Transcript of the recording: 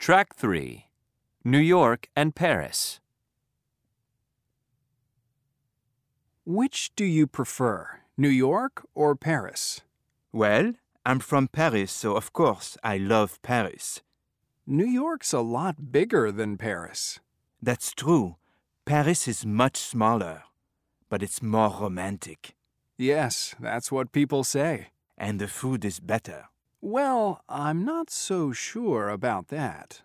Track 3 New York and Paris. Which do you prefer, New York or Paris? Well, I'm from Paris, so of course I love Paris. New York's a lot bigger than Paris. That's true. Paris is much smaller, but it's more romantic. Yes, that's what people say. And the food is better. Well, I'm not so sure about that.